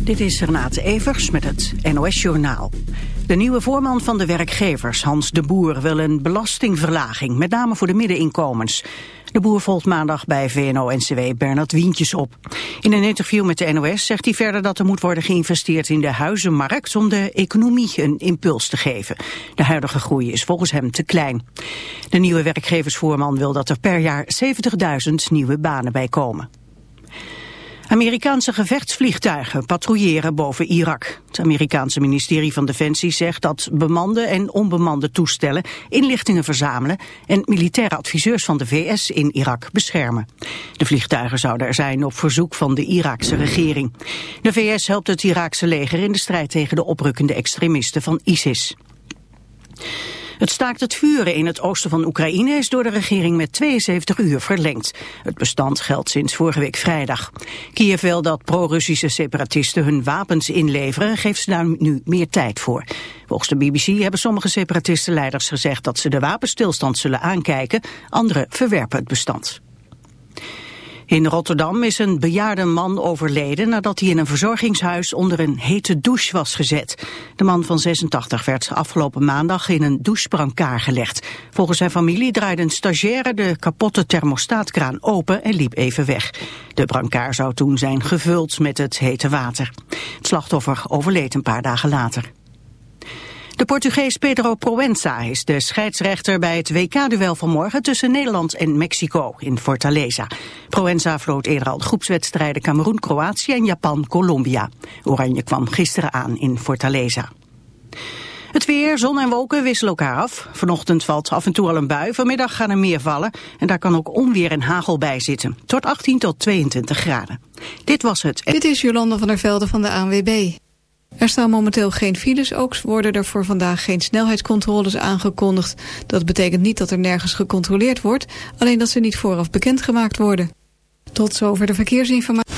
Dit is Renate Evers met het NOS Journaal. De nieuwe voorman van de werkgevers, Hans de Boer, wil een belastingverlaging, met name voor de middeninkomens. De boer volgt maandag bij VNO-NCW Bernard Wientjes op. In een interview met de NOS zegt hij verder dat er moet worden geïnvesteerd in de huizenmarkt om de economie een impuls te geven. De huidige groei is volgens hem te klein. De nieuwe werkgeversvoorman wil dat er per jaar 70.000 nieuwe banen bij komen. Amerikaanse gevechtsvliegtuigen patrouilleren boven Irak. Het Amerikaanse ministerie van Defensie zegt dat bemande en onbemande toestellen inlichtingen verzamelen en militaire adviseurs van de VS in Irak beschermen. De vliegtuigen zouden er zijn op verzoek van de Iraakse regering. De VS helpt het Iraakse leger in de strijd tegen de oprukkende extremisten van ISIS. Het staakt het vuren in het oosten van Oekraïne is door de regering met 72 uur verlengd. Het bestand geldt sinds vorige week vrijdag. Kiev wil dat pro-Russische separatisten hun wapens inleveren, geeft ze daar nu meer tijd voor. Volgens de BBC hebben sommige separatistenleiders gezegd dat ze de wapenstilstand zullen aankijken, anderen verwerpen het bestand. In Rotterdam is een bejaarde man overleden nadat hij in een verzorgingshuis onder een hete douche was gezet. De man van 86 werd afgelopen maandag in een douchebrancard gelegd. Volgens zijn familie draaide een stagiaire de kapotte thermostaatkraan open en liep even weg. De brancard zou toen zijn gevuld met het hete water. Het slachtoffer overleed een paar dagen later. De Portugees Pedro Proenza is de scheidsrechter bij het WK-duel van morgen tussen Nederland en Mexico in Fortaleza. Proenza vloot eerder al de groepswedstrijden Cameroen-Kroatië en Japan-Colombia. Oranje kwam gisteren aan in Fortaleza. Het weer, zon en wolken wisselen elkaar af. Vanochtend valt af en toe al een bui, vanmiddag gaan er meer vallen. En daar kan ook onweer en hagel bij zitten. Tot 18 tot 22 graden. Dit was het. Dit is Jolanda van der Velde van de ANWB. Er staan momenteel geen files, ook worden er voor vandaag geen snelheidscontroles aangekondigd. Dat betekent niet dat er nergens gecontroleerd wordt, alleen dat ze niet vooraf bekendgemaakt worden. Tot zover de verkeersinformatie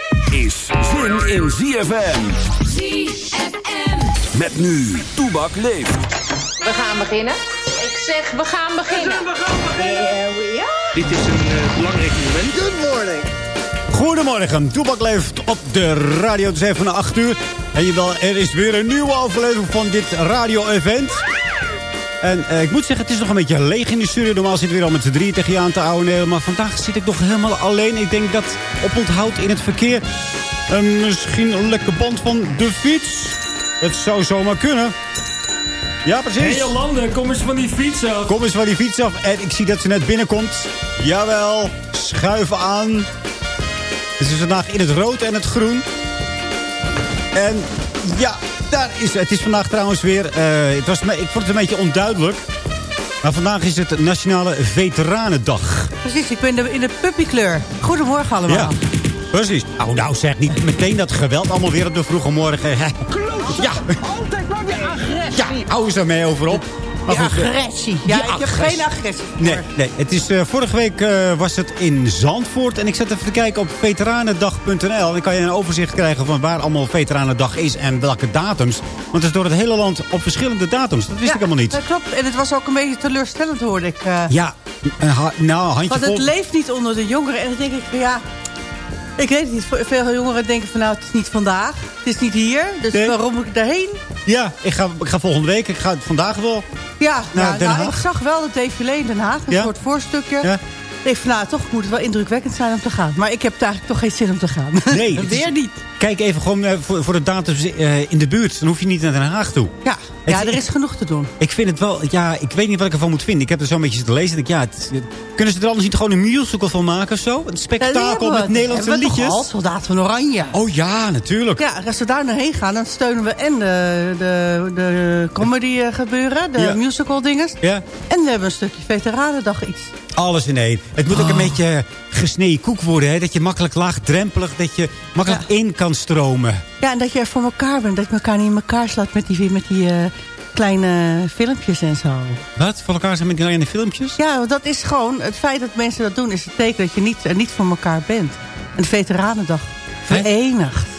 Is zin in ZFM. ZFM. Met nu, Toebak leeft. We gaan beginnen. Ik zeg, we gaan beginnen. We gaan beginnen. Here we are. Dit is een uh, belangrijk moment. Good morning. Goedemorgen, Toebak leeft op de radio. Het is even na 8 uur. En je wel, er is weer een nieuwe aflevering van dit radio-event. En uh, ik moet zeggen, het is nog een beetje leeg in de studio. Normaal zit weer al met z'n drie tegen je aan te ouwen. Maar vandaag zit ik nog helemaal alleen. Ik denk dat op onthoud in het verkeer... Uh, misschien een lekker band van de fiets. Het zou zomaar kunnen. Ja, precies. Hé hey, Jolande, kom eens van die fiets af. Kom eens van die fiets af. En ik zie dat ze net binnenkomt. Jawel, schuiven aan. Het is vandaag in het rood en het groen. En ja, daar is, het is vandaag trouwens weer... Uh, het was, ik vond het een beetje onduidelijk. Maar vandaag is het Nationale Veteranendag. Precies, ik ben de- in de puppykleur. Goedemorgen allemaal. Ja, precies. Nou, nou zeg niet meteen dat geweld allemaal weer op de vroege morgen. hè. Ja, Altijd maar weer agressie. ja hou eens daarmee over op. Maar Die goed, eh, agressie. Ja, die ik heb geen agressie. voor. Nee, nee. Het is, eh, vorige week eh, was het in Zandvoort. En ik zat even te kijken op veteranendag.nl. En dan kan je een overzicht krijgen van waar allemaal Veteranendag is en welke datums. Want het is door het hele land op verschillende datums. Dat wist Ja, ik helemaal niet. Dat klopt. En het was ook een beetje teleurstellend, hoorde ik. eh. Ja, ha- nou, handje Want het vol. leeft niet onder de jongeren. En dan denk ik ja... Ik weet het niet. Veel jongeren denken van nou, het is niet vandaag. Het is niet hier. Dus Nee. waarom moet ik daarheen? Ja, ik ga, ik ga volgende week. Ik ga vandaag wel. Ja, Naar nou, Den nou, ik zag wel het défilé in Den Haag. Een Ja? soort voorstukje. Ja. Ik van nou, toch moet het wel indrukwekkend zijn om te gaan. Maar ik heb eigenlijk toch geen zin om te gaan. Nee, Weer niet. Kijk even gewoon eh, voor, voor de datums eh, in de buurt. Dan hoef je niet naar Den Haag toe. Ja, ja er is genoeg te doen. Ik vind het wel, ja, ik weet niet wat ik ervan moet vinden. Ik heb er zo'n beetje zitten lezen. Ik ja, het- kunnen ze er anders niet gewoon een musical van maken of zo? Een spektakel met Nederlandse we liedjes? al, Soldaat van Oranje. Oh ja, natuurlijk. Ja, als we daar naar heen gaan, dan steunen we en de, de, de comedy eh, gebeuren, de Ja. musical dinges. Ja, En we hebben een stukje veteranendag iets. alles in één. Het moet ook Oh. een beetje gesneden koek worden. Hè? Dat je makkelijk laagdrempelig, dat je makkelijk in kan stromen. Ja, en dat je er voor elkaar bent. Dat je elkaar niet in elkaar slaat met die, met die eh, kleine filmpjes en zo. Wat? Voor elkaar zijn met die kleine filmpjes? Ja, dat is gewoon, het feit dat mensen dat doen... is het teken dat je niet, er niet voor elkaar bent. Een veteranendag. Verenigd.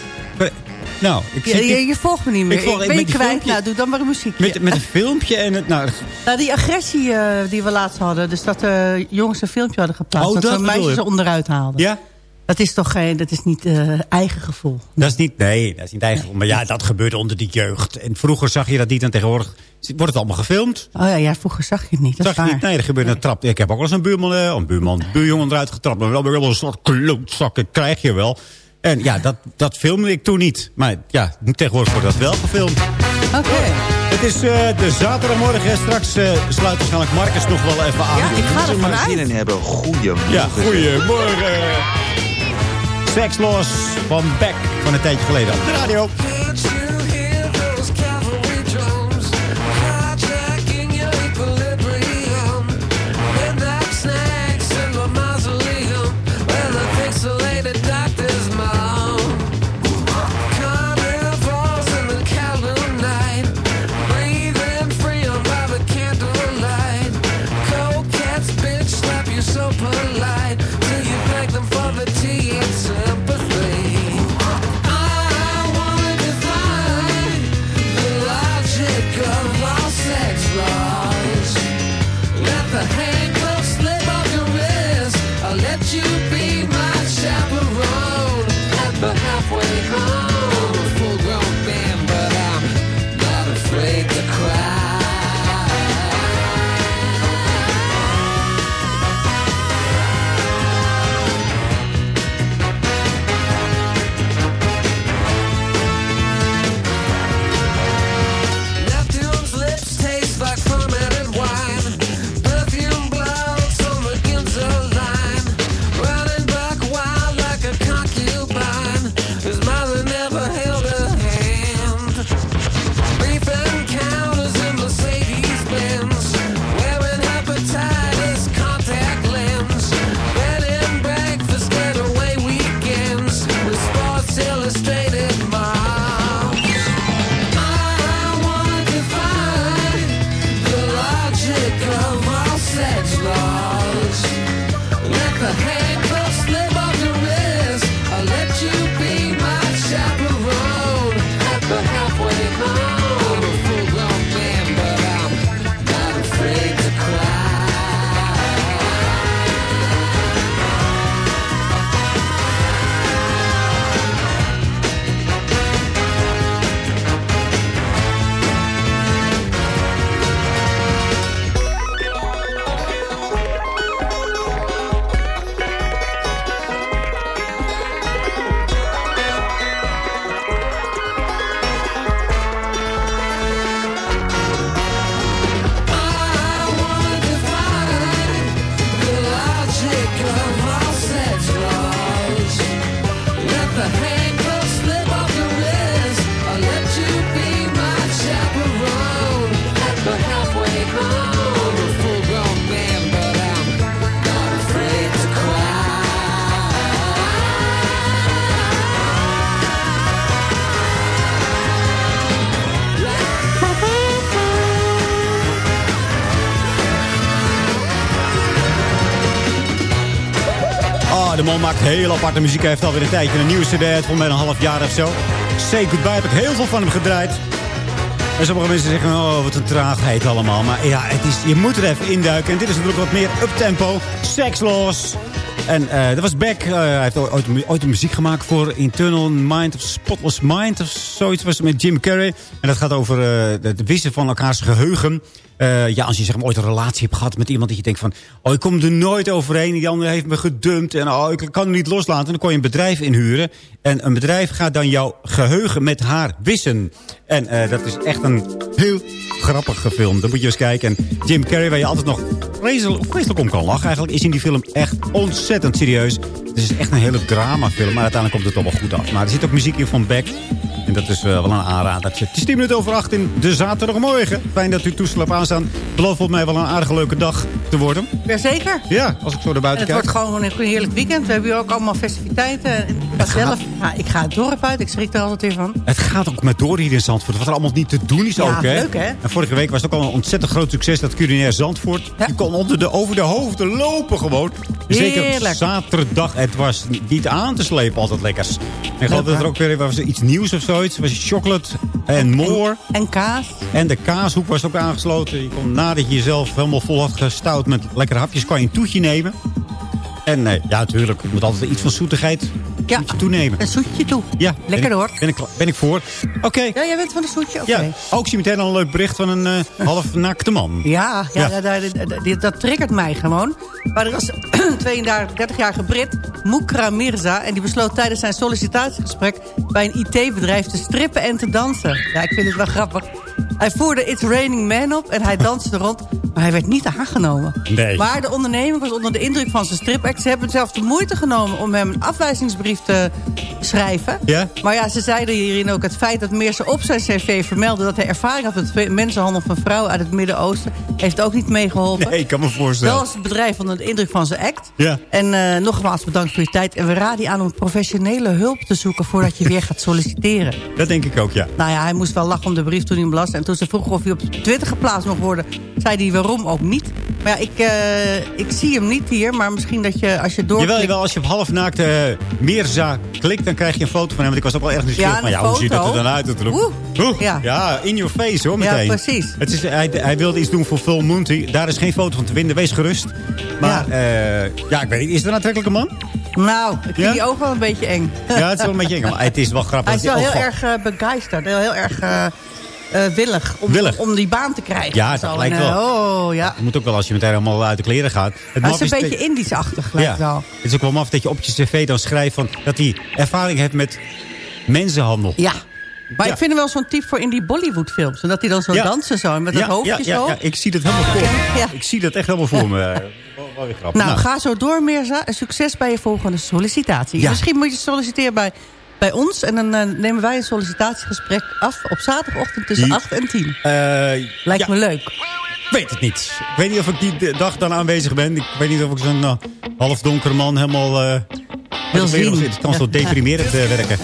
Nou, ik Je, je, je volgt me niet meer. Ik volg- Ik, met ben die kwijt. filmpje- Nou, doe dan maar een muziekje. met, met een filmpje en het... Nou, Nou, die agressie eh, die we laatst hadden. Dus dat eh jongens een filmpje hadden geplaatst. Oh, dat dat zo'n bedoel meisje je. ze onderuit haalden. ja? Dat is toch geen, dat is niet eh, eigen gevoel. Dat is niet, nee, dat is niet eigen. Maar ja, dat gebeurde onder die jeugd. En vroeger zag je dat niet en tegenwoordig wordt het allemaal gefilmd. Oh ja, ja vroeger zag je het niet. Dat Zag is je niet? Nee, dat gebeurde een trap. Ik heb ook wel eens een buurman, een buurman, buurjongen eruit getrapt. Maar wel weer een soort klootzakken krijg je wel. En ja, dat, dat filmde ik toen niet. Maar ja, tegenwoordig wordt dat wel gefilmd. Oké. Het is eh, de zaterdagmorgen. en Straks eh, sluit waarschijnlijk Marcus nog wel even aan. Ja, ik ga er maar zin in hebben. Goedemorgen. Ja, goeiemorgen. Seksloos van Beck van een tijdje geleden op de radio. Maakt heel aparte muziek. Hij heeft alweer een tijdje een nieuwe cd uit, volgens een half jaar of zo. Say Goodbye heb ik heel veel van hem gedraaid. En sommige mensen zeggen, oh, wat een traagheid allemaal. Maar ja, het is, je moet er even induiken. En dit is natuurlijk wat meer uptempo. Sexloos. En eh, dat was Beck. Eh, hij heeft ooit, muziek gemaakt voor Internal Mind of Spotless Mind of zoiets. was met Jim Carrey. En dat gaat over het wissen van elkaars geheugen. Ja, als je zeg maar, ooit een relatie hebt gehad met iemand... dat je denkt van, oh, ik kom er nooit overheen. Die ander heeft me gedumpt. En oh, ik kan hem niet loslaten. En dan kon je een bedrijf inhuren. En een bedrijf gaat dan jouw geheugen met haar wissen. En dat is echt een heel grappige film. Dan moet je eens kijken. En Jim Carrey, waar je altijd nog vreselijk om kan lachen... eigenlijk is in die film echt ontzettend serieus. Het is echt een hele dramafilm, maar uiteindelijk komt het toch wel goed af. Maar er zit ook muziek in van Beck. En dat is uh, wel een aanradertje. Het is 10 minuten over 8 in de zaterdagmorgen. Fijn dat u toestel hebt aanstaan. Belooft volgens mij wel een aardige leuke dag te worden. Jazeker. Ja, als ik zo naar buiten kijk. Het wordt gewoon een heerlijk weekend. We hebben hier ook allemaal festiviteiten. Ik, zelf, ja, ik ga het dorp uit. Ik schrik er altijd weer van. Het gaat ook met door hier in Zandvoort. Wat er allemaal niet te doen is ja, ook. Hè? leuk hè. En vorige week was het ook al een ontzettend groot succes. Dat culinair Zandvoort. Je kon onder de, over de hoofden lopen gewoon. Zeker zaterdag. Het was niet aan te slepen altijd lekkers. En ik geloof dat er ook weer was iets nieuws of zoiets. Was chocolate en more. En kaas. En de kaashoek was ook aangesloten. Je kon nadat je jezelf helemaal vol had met lekkere hapjes... kan je een toetje nemen. En nee, ja, natuurlijk. Moet altijd iets van zoetigheid ja, toenemen. Een zoetje toe. Ja. Lekker ben hoor. Ben ik, ben ik voor. Oké. Ja, jij bent van een zoetje? Oké. Ja. Ook zie je meteen al een leuk bericht van een uh, half nakte man. Ja, ja, ja. Dat, dat, dat, triggert mij gewoon. Maar er was 32-jarige Brit, Mukra Mirza... en die besloot tijdens zijn sollicitatiegesprek... bij een IT-bedrijf te strippen en te dansen. Ja, ik vind het wel grappig. Hij voerde It's Raining Man op en hij danste rond. Maar hij werd niet aangenomen. Nee. Maar de onderneming was onder de indruk van zijn stripact. Ze hebben zelf de moeite genomen om hem een afwijzingsbrief te schrijven. Ja? Maar ja, ze zeiden hierin ook het feit dat Meersen op zijn cv vermeldde... dat hij ervaring had met mensenhandel van vrouwen uit het Midden-Oosten... heeft ook niet meegeholpen. Nee, ik kan me voorstellen. Wel was het bedrijf onder de indruk van zijn act. Ja. En uh, nogmaals bedankt voor je tijd. En we raden je aan om professionele hulp te zoeken... voordat je weer gaat solliciteren. Dat denk ik ook, ja. Nou ja, hij moest wel lachen om de brief toen hij hem las. En toen ze vroegen of hij op Twitter geplaatst mocht worden... zei hij waarom ook niet. Maar ja, ik, uh, ik zie hem niet hier. Maar misschien dat je als je door. Jawel, jawel, als je op halfnaakt uh, Meerza klikt... dan krijg je een foto van hem. Want ik was ook wel erg nieuwsgierig. Ja, maar ja, foto. hoe ziet het er dan uit? Oeh. Oeh. Ja. ja, in your face hoor, meteen. Ja, precies. Het is, hij, hij wilde iets doen voor Full Moon. Daar is geen foto van te vinden. Wees gerust. Maar ja, uh, ja ik weet niet. Is het een aantrekkelijke man? Nou, ik vind ja? die ook wel een beetje eng. Ja, het is wel een beetje eng. Maar het is wel grappig. Hij is wel heel erg uh, begeisterd. Heel, heel erg... Uh, uh, willig, om, willig. om die baan te krijgen. Ja, dat lijkt wel. Oh, ja. Je moet ook wel als je meteen helemaal uit de kleren gaat. Het is een beetje dat... Indisch-achtig, lijkt ja. wel. Het is ook wel maf dat je op je cv dan schrijft van, dat hij ervaring heeft met mensenhandel. Ja. Maar ja. ik vind hem wel zo'n type voor in die Bollywood films. En dat hij dan zo ja. dansen zo, met dat hoofdje ja, zo. Ja, ik zie dat helemaal voor me. Ik zie dat echt helemaal voor me. Nou, nou, ga zo door, Mirza. Succes bij je volgende sollicitatie. Misschien moet je solliciteren bij bij ons. En dan uh, nemen wij een sollicitatiegesprek af op zaterdagochtend tussen die, 8 en 10. Uh, Lijkt ja. me leuk. Ik weet het niet. Ik weet niet of ik die dag dan aanwezig ben. Ik weet niet of ik zo'n uh, halfdonkere man helemaal... Uh, Wil zien. Het kan zo deprimerend werken.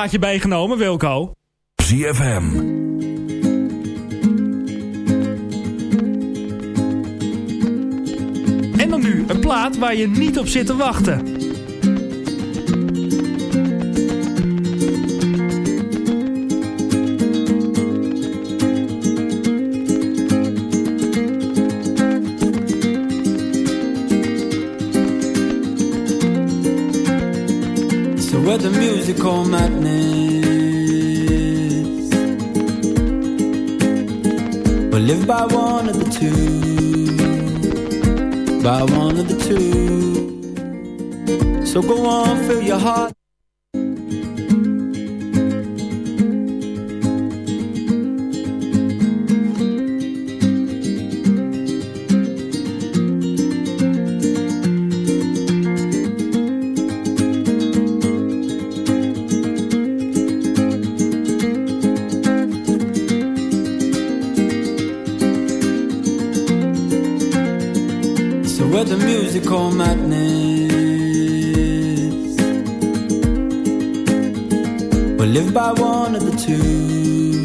plaatje bijgenomen, Wilco. ZFM. En dan nu een plaat waar je niet op zit te wachten. where the musical madness But live by one of the two, by one of the two. So go on, fill your heart. chemical madness. We live by one of the two,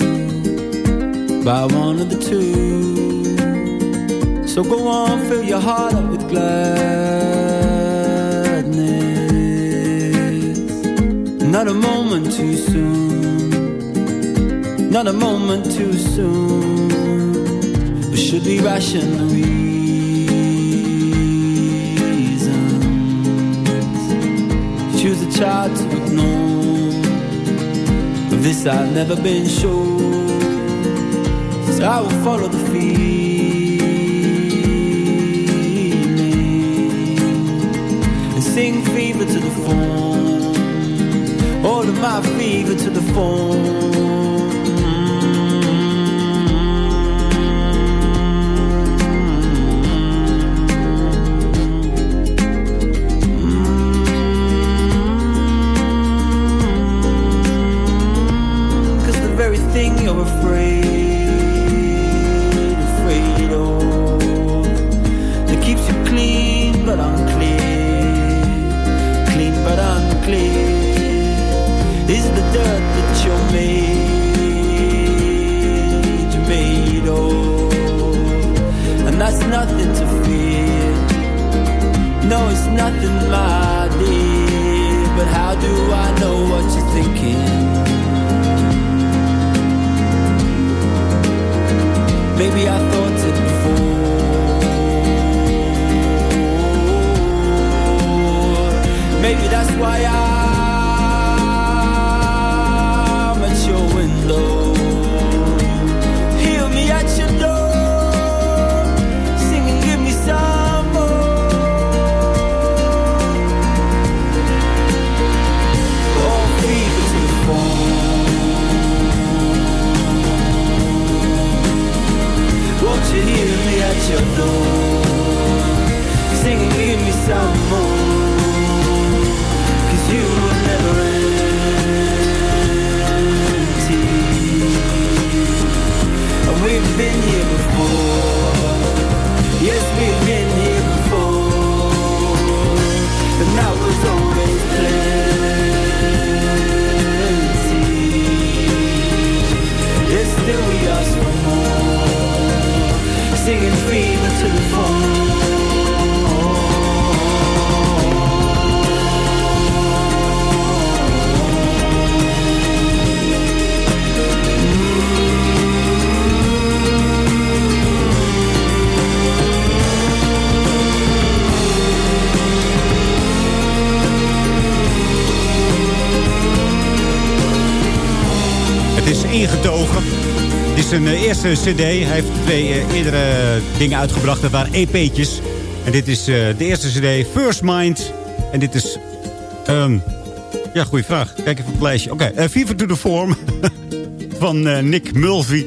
by one of the two. So go on, fill your heart up with gladness. Not a moment too soon, not a moment too soon. We should be rational. tried to ignore But this I've never been sure. So I will follow the feeling And sing fever to the phone. All of my fever to the phone. you're afraid. is zijn eh, eerste cd. Hij heeft twee eh, eerdere eh, dingen uitgebracht. Dat waren EP'tjes. En dit is de eerste cd, First Mind. En dit is... Ehm, ja, goede vraag. Kijk even op het lijstje. Oké, okay. Fever to the Form van Nick Mulvey.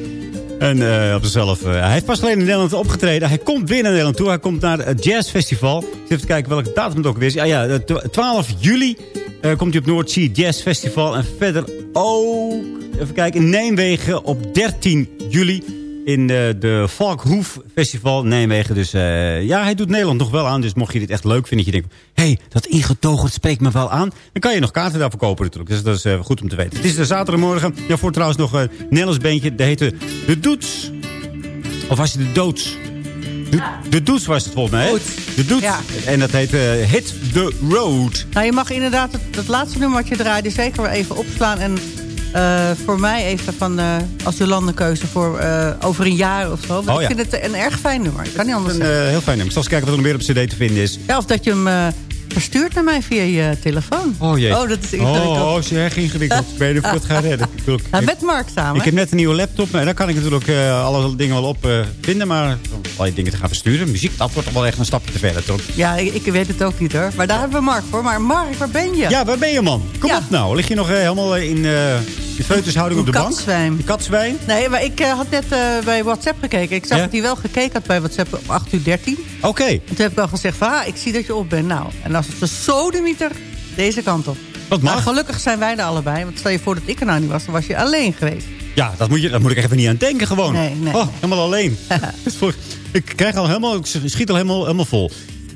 En uh, op hij heeft pas geleden in Nederland opgetreden. Hij komt weer naar Nederland toe. Hij komt naar het Jazz Festival. even kijken welke datum het ook weer is. Ah ja, 12 juli komt hij op Noordzee Jazz Festival. En verder ook even kijken, in Nijmegen op 13 juli. In de, de Valkhoef Festival Nijmegen. Dus eh, ja, hij doet Nederland nog wel aan. Dus mocht je dit echt leuk vinden. Dat je denkt, hé, hey, dat ingetogen spreekt me wel aan. Dan kan je nog kaarten daarvoor kopen natuurlijk. Dus dat is eh, goed om te weten. Het is de zaterdagmorgen. Ja, voor trouwens nog een Nederlands beentje. Dat heette De Doets. Of was het De Doods? De, de Doets was het volgens mij. De Doets. En dat heet eh, Hit the Road. Nou, je mag inderdaad het, het laatste nummer wat je draaide zeker wel even opslaan. En eh, voor mij even van, eh, als Jolandekeuze voor eh, over een jaar of zo. Oh, ik ja. vind het een erg fijn nummer. Ik kan niet anders Een zeggen. heel fijn nummer. Ik zal eens kijken wat er nog meer op cd te vinden is. Ja, of dat je hem verstuurt naar mij via je telefoon. Oh jee. Oh, dat is ingewikkeld. Oh, oh is erg ingewikkeld. Niet of ik het ga redden. Ik, bedoel, Nou, ik- met Mark samen. ik heb net een nieuwe laptop. En daar kan ik natuurlijk eh, alle dingen wel op eh, vinden. Maar om allerlei dingen te gaan versturen. Muziek, dat wordt toch wel echt een stapje te ver. Toch? Ja, ik, ik weet het ook niet hoor. Maar daar hebben we Mark voor. Maar Mark, waar ben je? Ja, waar ben je man? Kom Ja. op nou. Lig je nog eh, helemaal in de feutushouding op de bank? Katzwijn. De katzwijn? Nee, maar ik eh, had net eh, bij WhatsApp gekeken. Ik zag Ja? dat hij wel gekeken had bij WhatsApp op 8 uur 13. Oké. En toen heb ik al gezegd van, ah, ik zie dat je op bent. Nou, en als het de sodemieter deze kant op. Dat mag. Maar gelukkig zijn wij er allebei. Want stel je voor dat ik er nou niet was, dan was je alleen geweest. Ja, dat moet, je, dat moet ik even niet aan denken gewoon. Nee, nee. Oh, helemaal alleen. Ik krijg al helemaal, ik schiet al helemaal, helemaal vol.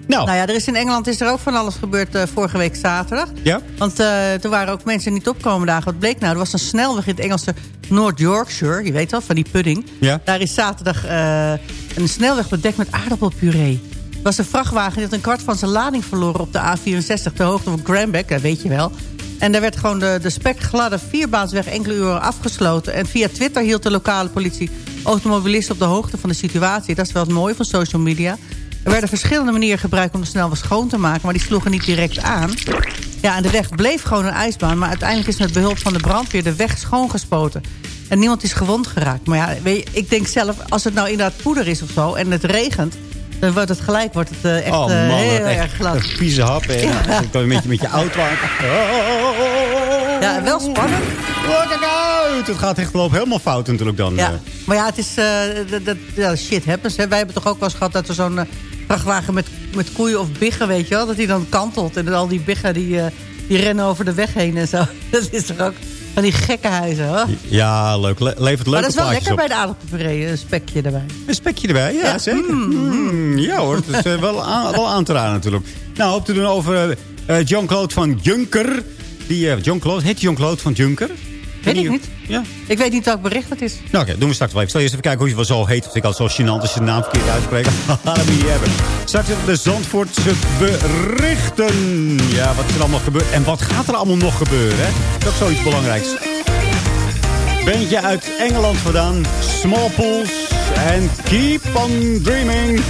Nou, Nou ja, er is in Engeland is er ook van alles gebeurd eh, vorige week zaterdag. ja? Want eh er waren ook mensen niet opkomen dagen. Wat bleek nou? Er was een snelweg in het Engelse North Yorkshire. Je weet wel, van die pudding. Ja. Daar is zaterdag eh, een snelweg bedekt met aardappelpuree. Er was een vrachtwagen die had een kwart van zijn lading verloren op de A64... ter hoogte van Granbeck, dat weet je wel. En daar werd gewoon de, de spekgladde vierbaansweg enkele uren afgesloten. En via Twitter hield de lokale politie automobilisten op de hoogte van de situatie. Dat is wel het mooie van social media. Er werden verschillende manieren gebruikt om de snelweg schoon te maken... maar die sloegen niet direct aan. Ja, en de weg bleef gewoon een ijsbaan... maar uiteindelijk is met behulp van de brandweer de weg schoongespoten. En niemand is gewond geraakt. Maar ja, weet je, ik denk zelf, als het nou inderdaad poeder is of zo... en het regent, dan wordt het gelijk wordt het, eh, echt oh eh, man, heel echt erg glad. Een vieze hap. hè. Ja. Dan kan je met je, met je auto aan. Ja, wel spannend. Oh, kijk uit! Het gaat echt lopen helemaal fout natuurlijk dan. Ja, eh. maar ja, het is, dat, shit happens. Hè. Wij hebben toch ook wel eens gehad dat er zo'n vrachtwagen met, met koeien of biggen, weet je wel, dat die dan kantelt. En al die biggen die, eh, die rennen over de weg heen en zo. Dat is toch ook van die gekke huizen, hoor. Ja, leuk. Le- levert leuke maar dat is wel lekker op. bij de aardappelpuree, een spekje erbij. Een spekje erbij, ja, Ja, zeker. Mm, ja hoor, dat is eh, wel, aan, wel aan te raden natuurlijk. Nou, op te doen over eh, John-Claude van Juncker. Die, eh, John-Claude, heet John-Claude van Juncker? Weet ik niet. Ja. Ik weet niet welk bericht het is. Nou oké, doen we straks wel even. Stel eens even kijken hoe je wel zo heet. Of ik al zo gênant als je de naam verkeerd uitspreekt. dat moet je hebben. Straks de Zandvoortse berichten. Ja, wat is er allemaal gebeurd? En wat gaat er allemaal nog gebeuren? Hè? Dat is ook zoiets belangrijks. Bandje uit Engeland vandaan. Small Pools. En Keep on Dreaming.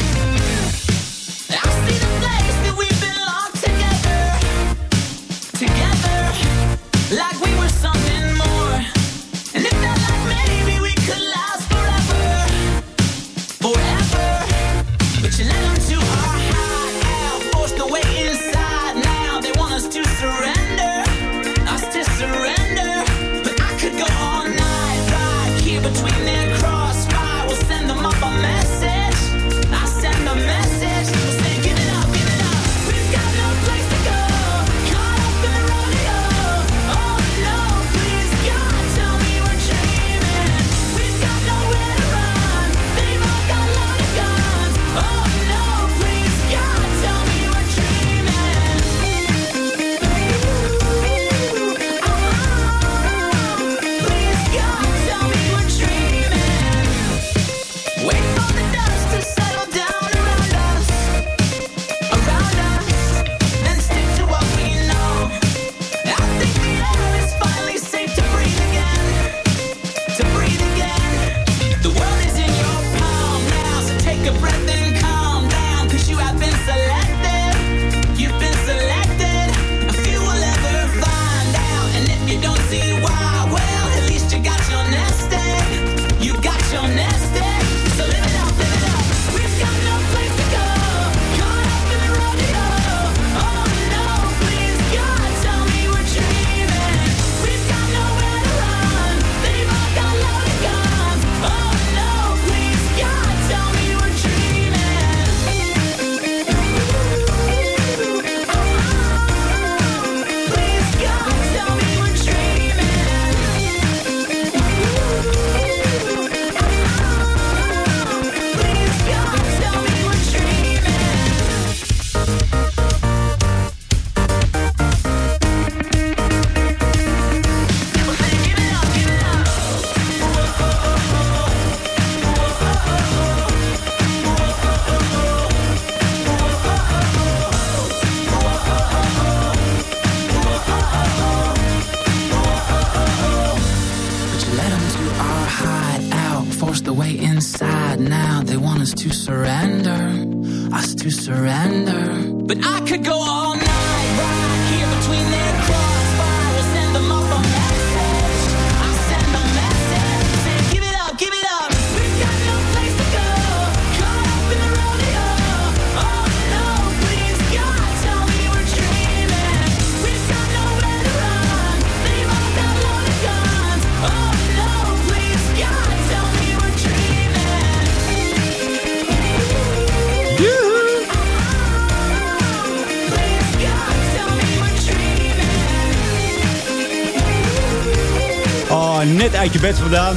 Uit je bed vandaan.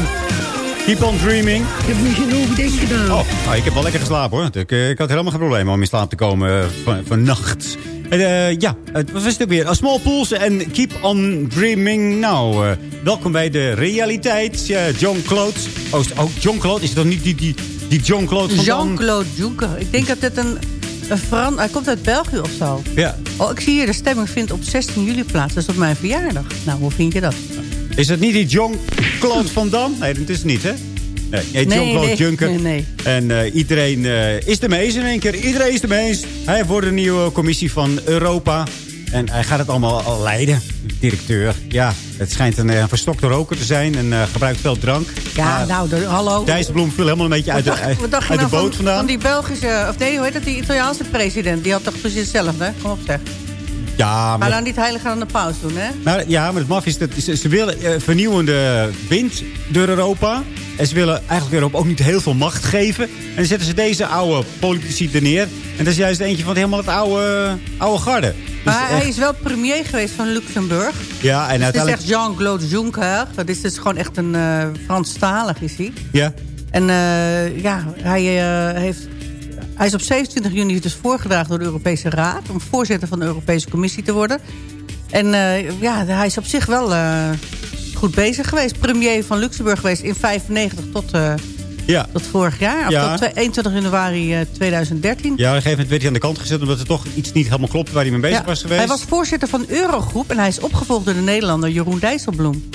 Keep on dreaming. Ik heb niet geen overdenken gedaan. Oh, nou, ik heb wel lekker geslapen hoor. Ik, eh, ik had helemaal geen probleem om in slaap te komen eh, van, vannacht. En, eh, ja, het was het ook weer. A Small Pools en Keep on Dreaming Now. Eh, welkom bij de realiteit. John Claude. Oh, oh, John Claude, is het dan niet die, die, die John Claude van dan? Jean-Claude Juncker. Ik denk dat dit een, een Fran... Hij komt uit België of zo. Ja. Oh, ik zie hier, de stemming vindt op 16 juli plaats. Dat is op mijn verjaardag. Nou, hoe vind je dat? Is het niet die John Claude van Dam? Nee, dat is het niet, hè? Nee, nee, John Nee, nee, Juncker. nee, nee. En eh, iedereen eh, is ermee eens in één keer. Iedereen is ermee eens. Hij wordt de nieuwe commissie van Europa. En hij gaat het allemaal al leiden. Directeur. Ja, het schijnt een, eh, verstokte roker te zijn. En gebruikt veel drank. Ja, nou, de, hallo. Dijsselbloem viel helemaal een beetje uit de, dacht- uit de nou boot van, vandaan. Van die Belgische, of nee, hoe heet dat, die Italiaanse president. Die had toch precies hetzelfde, Kom op zeg. Ja, Maar maar, nou niet heilig aan de paus doen, hè? maar, ja, maar het maf is dat ze, ze willen eh, vernieuwende wind door Europa. En ze willen eigenlijk Europa ook niet heel veel macht geven. En dan zetten ze deze oude politici er neer. En dat is juist eentje van helemaal het oude, oude garde. Dus Maar hij is wel premier geweest van Luxemburg. ja, en Het is uiteindelijk... echt Jean-Claude Juncker. Dat is dus gewoon echt een eh Franstalig is hij. Ja, En eh, ja, hij, heeft, hij is op 27 juni dus voorgedragen door de Europese Raad... om voorzitter van de Europese Commissie te worden. En eh, ja, hij is op zich wel eh, goed bezig geweest. Premier van Luxemburg geweest in 95 tot, eh, ja. tot vorig jaar. Ja. tot twee- 21 januari eh, 2013. Ja, op een gegeven moment werd hij aan de kant gezet... omdat er toch iets niet helemaal klopt waar hij mee bezig Ja, was geweest. Hij was voorzitter van Eurogroep en hij is opgevolgd door de Nederlander Jeroen Dijsselbloem.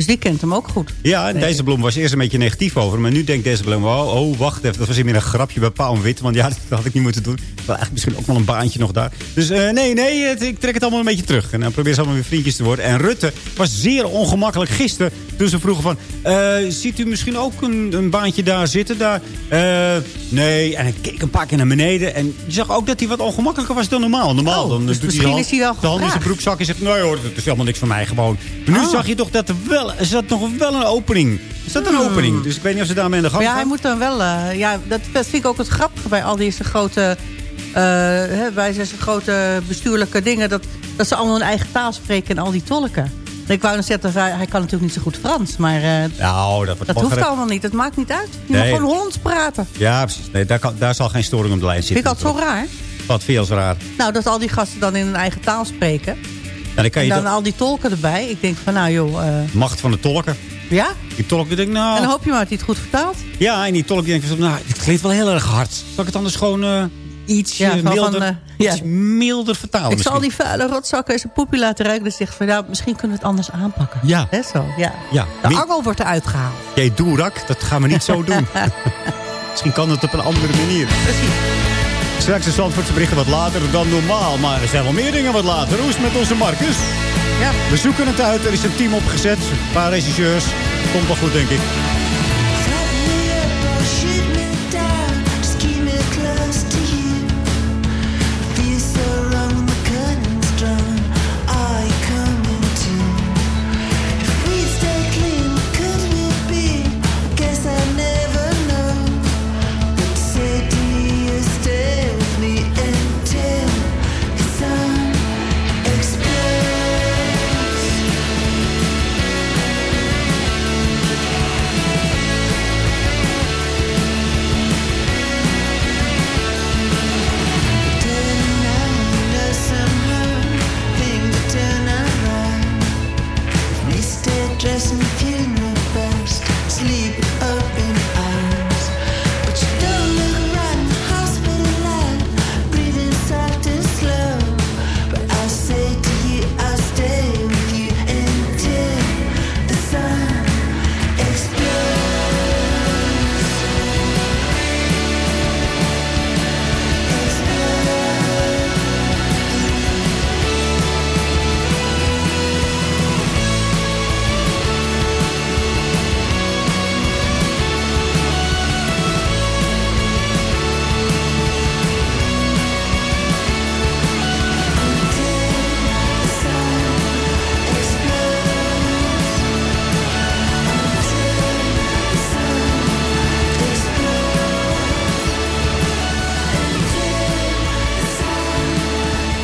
Dus die kent hem ook goed. Ja, en Dijsselbloem was eerst een beetje negatief over. hem. Maar nu denkt Dijsselbloem, oh, oh, wacht even. Dat was meer een grapje bij Paul Wit. Want ja, dat had ik niet moeten doen. Wil eigenlijk misschien ook wel een baantje nog daar. Dus eh, nee, nee, het- ik trek het allemaal een beetje terug. En dan probeer ze allemaal weer vriendjes te worden. En Rutte was zeer ongemakkelijk gisteren. Toen ze vroegen van, eh, ziet u misschien ook een, een baantje daar zitten? Daar? Eh, nee, en hij keek een paar keer naar beneden. En je zag ook dat hij wat ongemakkelijker was dan normaal. Normaal dan dus doet misschien hij is hij wel de hand in zijn broekzak en zegt... nee hoor, dat is helemaal niks van mij gewoon. Maar nu Oh. zag je toch dat er wel... Er zat nog wel een opening. Er zat een Hmm. opening. Dus ik weet niet of ze daarmee aan de gang Maar ja, hij moet dan wel... eh, ja, dat, dat vind ik ook het grappige bij al deze grote... eh, hè, bij deze grote bestuurlijke dingen... Dat, dat ze allemaal hun eigen taal spreken en al die tolken. Ik wou dan zeggen, hij, hij kan natuurlijk niet zo goed Frans. Maar eh, Nou, dat, wordt dat hoeft allemaal niet. Dat maakt niet uit. Je Nee. mag gewoon Hollands praten. Ja, precies. Nee, daar, kan, daar zal geen storing op de lijn Vind ik zitten. altijd zo raar. Wat als raar? Nou, dat al die gasten dan in hun eigen taal spreken. Ja, dan kan En je dan toch- al die tolken erbij. Ik denk van, nou joh... eh, Macht van de tolken. ja? Die tolk die denkt, nou... En dan hoop je maar dat hij het goed vertaalt. Ja, en die tolk die denkt, van, nou, dit klinkt wel heel erg hard. Zal ik het anders gewoon eh, iets Ja, zo van, milder, eh, ja. iets milder vertalen Ik zal die vuile rotzakken in zijn poepie laten ruiken. Dus zegt van, nou, misschien kunnen we het anders aanpakken. Ja. Hè, zo, ja. Ja, De mi- angel wordt eruit gehaald. Jij doerak, dat gaan we niet zo doen. misschien kan het op een andere manier. Precies. Straks de Zandvoortse berichten wat later dan normaal. Maar er zijn wel meer dingen wat later. Hoe is het met onze Marcus? Ja. We zoeken het uit. Er is een team opgezet. Een paar regisseurs. Komt wel goed, denk ik.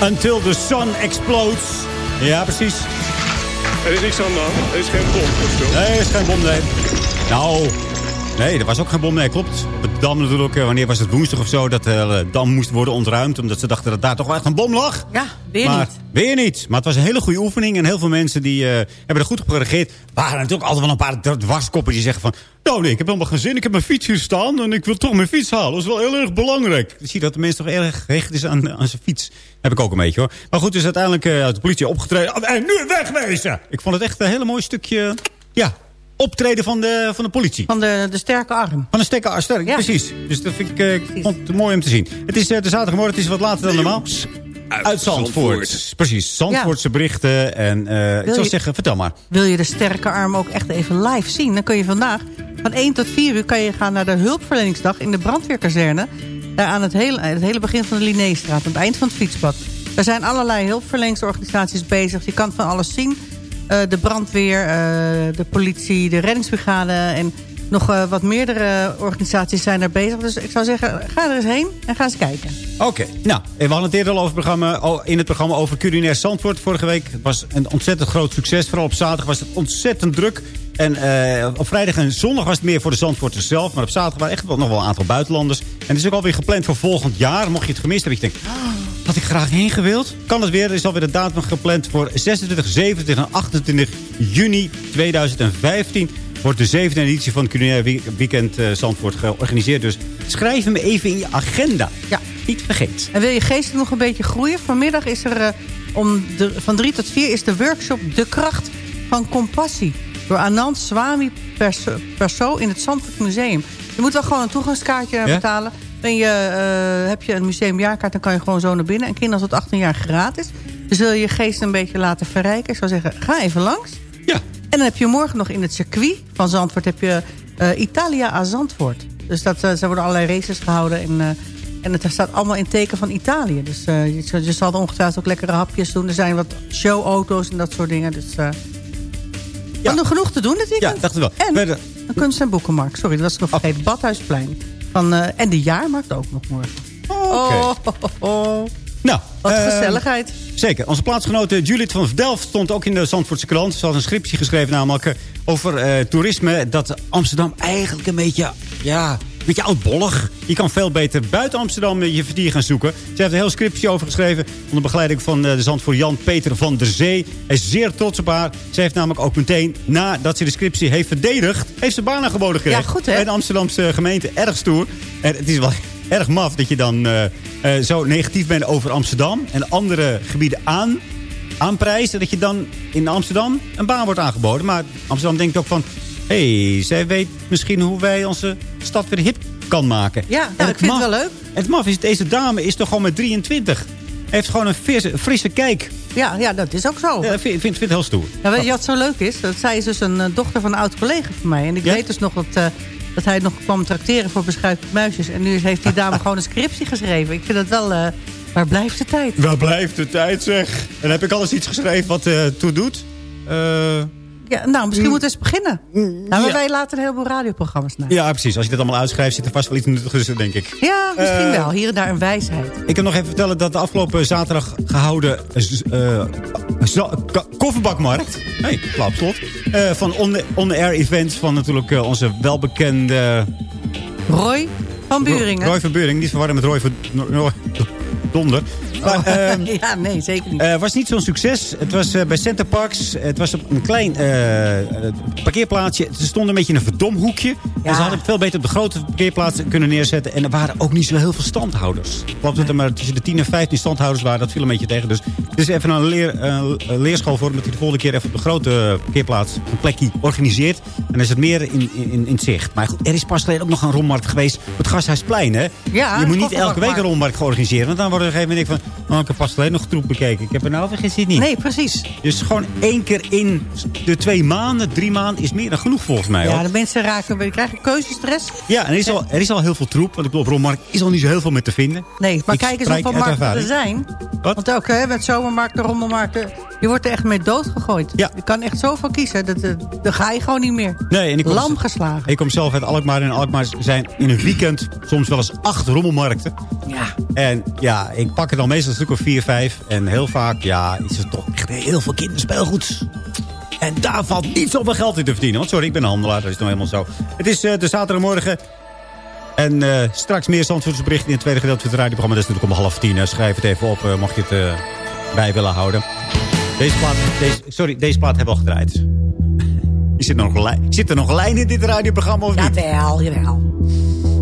Until the Sun Explodes. Ja, precies. Er is niks aan de hand. Er is geen bom of zo. Nee, er is geen bom, nee. Nou, nee, er was ook geen bom. Nee, klopt. Op het dam natuurlijk, eh, wanneer was het woensdag of zo... dat de dam moest worden ontruimd... omdat ze dachten dat daar toch wel echt een bom lag. Ja, weer maar, niet. Weer niet. Maar het was een hele goede oefening. En heel veel mensen die eh, hebben er goed op gereageerd. waren natuurlijk altijd wel een paar dwarskoppen die zeggen van... Nou nee, ik heb helemaal geen zin. Ik heb mijn fiets hier staan en ik wil toch mijn fiets halen. Dat is wel heel erg belangrijk. Je ziet dat de mens toch erg gehecht is aan, aan zijn fiets. Heb ik ook een beetje hoor. Maar goed, dus uiteindelijk uit de politie opgetreden. Oh, En nu wegwezen! Ik vond het echt een hele mooi stukje... Ja, optreden van de, van de politie. Van de, de sterke arm. Van een sterke arm, sterk, precies. Dus dat vind ik, ik vond het mooi om te zien. Het is de zaterdagmorgen, het is wat later dan normaal. Uit Zandvoort. Precies, Zandvoortse berichten. En eh, ik zou je- zeggen, vertel maar. Wil je de sterke arm ook echt even live zien? Dan kun je vandaag van 1 tot 4 uur kan je gaan naar de hulpverleningsdag in de brandweerkazerne. Daar aan het hele, het hele begin van de Linnéestraat, aan het eind van het fietspad. Er zijn allerlei hulpverleningsorganisaties bezig. Je kan van alles zien. Eh, de brandweer, eh, de politie, de reddingsbrigade en nog eh, wat meerdere organisaties zijn daar bezig. Dus ik zou zeggen, ga er eens heen en ga eens kijken. Oké, nou, we hadden het eerder al over programma, oh, in het programma over culinair Zandvoort vorige week. Het was een ontzettend groot succes. Vooral op zaterdag was het ontzettend druk. En eh, op vrijdag en zondag was het meer voor de Zandvoorters zelf. Maar op zaterdag waren echt nog wel een aantal buitenlanders. En het is ook alweer gepland voor volgend jaar. Mocht je het gemist hebben, je denkt, "Ah, had ik graag heen gewild. Kan het weer. Er is alweer de datum gepland voor 26, 27 en 28 juni 2015. Wordt de zevende editie van het Culinair Week- Weekend eh, Zandvoort georganiseerd. Dus schrijf hem even in je agenda. Ja. Niet vergeet. En wil je geestelijk nog een beetje groeien? Vanmiddag is er eh, om de, van 3 tot 4 is de workshop De Kracht van Compassie. Door Anand Swami Perso, Perso in het Zandvoort Museum. Je moet wel gewoon een toegangskaartje Ja? betalen. Ben je, eh, heb je een museumjaarkaart, dan kan je gewoon zo naar binnen. En kinderen tot 18 jaar gratis. Dus wil je je geest een beetje laten verrijken. Ik zou zeggen, ga even langs. En dan heb je morgen nog in het circuit van Zandvoort... heb je eh, Italia à Zandvoort. Dus dat, er worden allerlei races gehouden. En, eh, en het staat allemaal in teken van Italië. Dus je, zal- je zal ongetwijfeld ook lekkere hapjes doen. Er zijn wat showauto's en dat soort dingen. Dus ja. nog genoeg te doen dit weekend. Ja, dacht ik wel. En Verder- een kunst- en boekenmarkt. Sorry, dat was ik nog vergeten. Badhuisplein. Van, en de jaarmarkt ook nog morgen. Oké. Oh, ho, ho. Nou, Wat eh, gezelligheid. Zeker. Onze plaatsgenote Judith van Delft stond ook in de Zandvoortse krant. Ze had een scriptie geschreven namelijk eh, over eh, toerisme. Dat Amsterdam eigenlijk een beetje, ja, een beetje oudbollig. Je kan veel beter buiten Amsterdam eh, je vertier gaan zoeken. Ze heeft een heel scriptie over geschreven. Onder begeleiding van de Zandvoort Jan Peter van der Zee. Hij is zeer trots op haar. Ze heeft namelijk ook meteen, nadat ze de scriptie heeft verdedigd... heeft ze baan aangeboden gekregen. Ja, goed, hè? Bij de Amsterdamse gemeente. Erg stoer. En het is wel erg maf dat je dan eh, eh, zo negatief bent over Amsterdam... en andere gebieden aan, aanprijzen... dat je dan in Amsterdam een baan wordt aangeboden. Maar Amsterdam denkt ook van... hé, hey, zij weet misschien hoe wij onze stad weer hip kan maken. Ja, En nou, ik vind het wel leuk. Het maf is, deze dame is toch gewoon met 23. Heeft gewoon een frisse, frisse kijk. Ja, ja, dat is ook zo. Ja, ik vind, vind, vind het heel stoer. Ja, weet je wat zo leuk is? Dat zij is dus een eh, dochter van een oud collega van mij. En ik Ja? weet dus nog dat, dat hij nog kwam tracteren voor beschuitte muisjes. En nu heeft die dame gewoon een scriptie geschreven. Ik vind het wel... eh, waar blijft de tijd? Waar blijft de tijd, zeg? En heb ik alles iets geschreven wat eh toe doet? Eh, Ja, nou, misschien moeten we eens beginnen. Nou, maar ja. wij laten een heleboel radioprogramma's na. ja, precies. Als je dit allemaal uitschrijft, zit er vast wel iets nuttigs tussen, denk ik. Ja, misschien Eh, wel. Hier en daar een wijsheid. Ik kan nog even vertellen dat de afgelopen zaterdag gehouden eh, ka- kofferbakmarkt... hey, klaar op slot. eh, van on- on-air events van natuurlijk onze welbekende... Roy van Buringen. Roy van Buringen. Niet verwarren met Roy van Roy- Donder. Maar, ehm, ja, nee, zeker niet. Het Eh, was niet zo'n succes. Het was eh, bij Center Parks. Het was op een klein eh, parkeerplaatsje. Ze stonden een beetje in een verdomhoekje. En ze hadden het veel beter op de grote parkeerplaats kunnen neerzetten. En er waren ook niet zo heel veel standhouders. Ik geloof dat er maar tussen de 10 en 15 standhouders waren. Dat viel een beetje tegen. Dus het is even een, leer, leerschool voor. Dat hij de volgende keer even op de grote parkeerplaats een plekje organiseert. En dan is het meer in, in, in zicht. Maar goed, er is pas geleden ook nog een rommelmarkt geweest op het Gasthuisplein. Hè? Ja, Je moet niet elke week een rommelmarkt georganiseerd. Want dan wordt er op een gegeven moment ik van... Oh, ik heb pas geleden nog troep bekeken. Ik heb er nou geen zin in. Nee, precies. Dus gewoon één keer in de twee maanden, drie maanden is meer dan genoeg volgens mij. Ja, hoor. de mensen raken, die krijgen keuzestress. Ja, en er is, al, er is al heel veel troep. Want ik bedoel, op Rommarkt is al niet zo heel veel meer te vinden. Nee, maar Ik kijk eens hoeveel markten er zijn. Want ook hè, met zomermarkten, rommelmarkten... je wordt er echt mee doodgegooid. Ja. Je kan echt zoveel kiezen. Dat, dat, dan ga je gewoon niet meer. Nee, en ik kom, Lam geslagen. ik kom zelf uit Alkmaar. En in Alkmaar zijn in een weekend soms wel eens acht rommelmarkten. Ja. En ja, ik pak het al meestal een stuk of 4, 5. En heel vaak, ja, is er toch echt heel veel kinderspeelgoed. En daar valt niet zoveel geld in te verdienen. Want sorry, ik ben een handelaar, dat is nou helemaal zo. Het is eh, de zaterdagmorgen. En eh, straks meer Zandvoortsberichten in het tweede gedeelte van het radioprogramma. Dat is natuurlijk om half tien. Eh, schrijf het even op, mocht je het bij willen houden. Deze plaat, deze, sorry, deze plaat hebben we al gedraaid. Zit er, nog, lijn- zit er nog lijn in dit radioprogramma of niet? Jawel, jawel.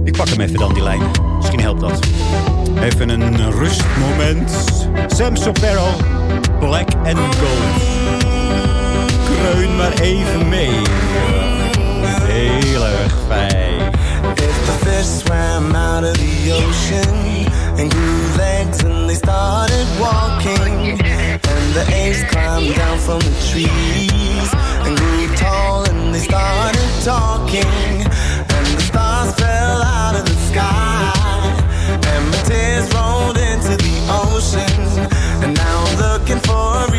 Ik pak hem even dan, die lijn. Misschien helpt dat. Even een rustmoment. Sam Sopero, Black and Gold. Kreun maar even mee. Heel erg fijn. If the fish swam out of the ocean and grew legs and they started walking, and the apes climbed down from the trees and grew tall and they started talking, and the stars fell out of the sky, and my tears rolled into the ocean, and now I'm looking for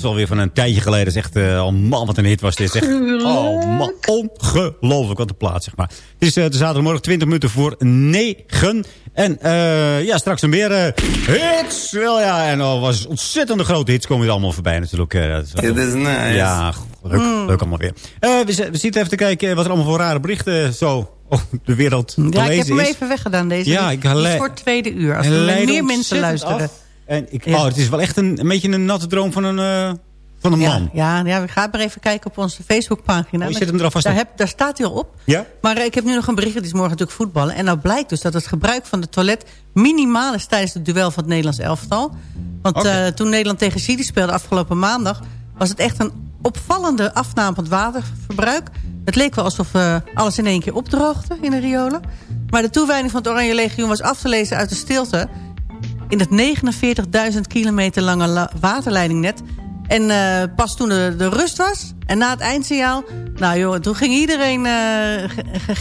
Gold. Alweer van een tijdje geleden. is echt, eh, oh man, wat een hit was dit. Zeg. Oh man, ongelooflijk wat de plaats, zeg maar. Het is eh, de zaterdagmorgen 20 minuten voor 9. En eh, ja, straks nog meer eh, hits. Wel ja, en oh, was ontzettende grote hits komen hier allemaal voorbij natuurlijk. dat is is nice. Ja, leuk, leuk allemaal weer. We, we zitten even te kijken wat er allemaal voor rare berichten zo op de wereld te Ja, ik heb hem is. even weggedaan deze. Ja, ik Die is voor het tweede uur. Als er meer mensen luisteren. af. En ik, Ja. Oh, het is wel echt een, een beetje een natte droom van een, eh, van een man. Ja, ja, ga maar even kijken op onze Facebookpagina. Oh, je zet hem er alvast daar, heb, daar staat hij al op. Ja? Maar eh, ik heb nu nog een bericht, het is morgen natuurlijk voetballen. En nou blijkt dus dat het gebruik van de toilet minimaal is tijdens het duel van het Nederlands elftal. Want eh, toen Nederland tegen Chili speelde afgelopen maandag... was het echt een opvallende afname van het waterverbruik. Het leek wel alsof eh, alles in één keer opdroogde in de riolen. Maar de toewijding van het Oranje Legioen was af te lezen uit de stilte... in het 49.000 kilometer lange la- waterleidingnet. En eh, pas toen de, de rust was en na het eindsignaal... nou joh, toen ging iedereen eh,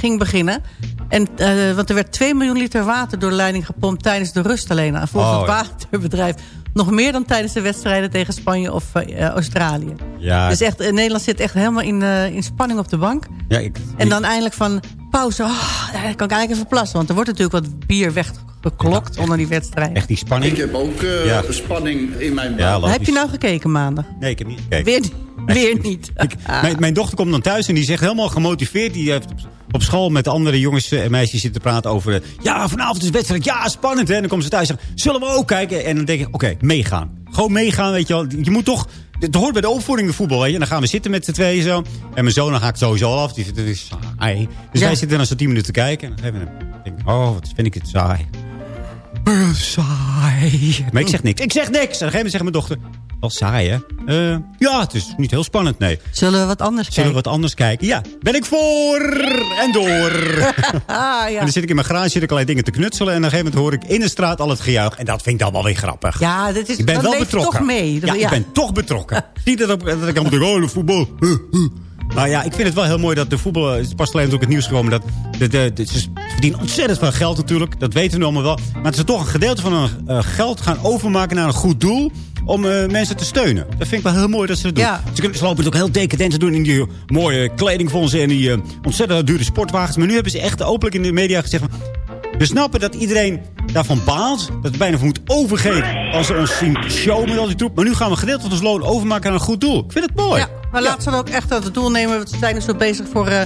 ging beginnen. En, eh, want er werd 2 miljoen liter water door de leiding gepompt... tijdens de rust alleen. En volgens Oh, het waterbedrijf Nog meer dan tijdens de wedstrijden tegen Spanje of eh, Australië. Ja, Dus echt, eh, Nederland zit echt helemaal in, eh, in spanning op de bank. ja, ik, En dan eindelijk van pauze. Oh, daar kan ik eigenlijk even plassen. Want er wordt natuurlijk wat bier weggeklokt onder die wedstrijd. echt die spanning. Ik heb ook eh, Ja. spanning in mijn Ja, buik. logisch. Heb je nou gekeken maandag? Nee, ik heb niet gekeken. Weer, weer niet. Ik, mijn, mijn dochter komt dan thuis en die zegt helemaal gemotiveerd. Die heeft op, school met andere jongens en meisjes zitten praten over... eh, ja, vanavond is wedstrijd. Ja, spannend. Hè? En dan komen ze thuis en zeggen, zullen we ook kijken? En dan denk ik, oké, meegaan. Gewoon meegaan, weet je wel. Je moet toch... Het hoort bij de opvoeding de voetbal, weet je. En dan gaan we zitten met z'n tweeën zo. En mijn zoon dan haakt sowieso al af. Die vindt het is saai. Dus Ja. wij zitten dan zo tien minuten te kijken. En dan geven we hem. denk oh, wat vind ik het saai. Saai. Maar ik zeg niks. Ik zeg niks. En op een gegeven moment zegt mijn dochter... Wel saai, hè? Eh, ja, het is niet heel spannend, nee. Zullen we wat anders Zullen we kijken? wat anders kijken? Ja, ben ik voor en door. Ah, En ja. dan zit ik in mijn garage, zit ik allerlei dingen te knutselen. En op een gegeven moment hoor ik in de straat al het gejuich. En dat vind ik dan wel weer grappig. ja, dit is, ik ben dat wel betrokken. toch mee. Ja, ik ben toch betrokken. Niet dat dat ik allemaal denk, oh, de voetbal. Huh, huh. Maar ja, ik vind het wel heel mooi dat de voetbal... Het is pas alleen ook het nieuws gekomen dat... De, de, de- ze verdienen ontzettend veel geld natuurlijk. Dat weten we allemaal wel. Maar dat ze toch een gedeelte van hun eh, geld gaan overmaken naar een goed doel... om eh, mensen te steunen. Dat vind ik wel heel mooi dat ze dat doen. Ja. Ze, kunnen, ze lopen het ook heel decadent te doen in die mooie kledingfondsen... en die eh, ontzettend dure sportwagens. Maar nu hebben ze echt openlijk in de media gezegd... Van, we snappen dat iedereen daarvan baalt. Dat we bijna moet overgeven als ze ons zien show met al die troep. Maar nu gaan we een gedeelte van ons loon overmaken aan een goed doel. Ik vind het mooi. Ja, maar laat ze dan ook echt het doel nemen. Want ze zijn dus zo bezig voor, eh,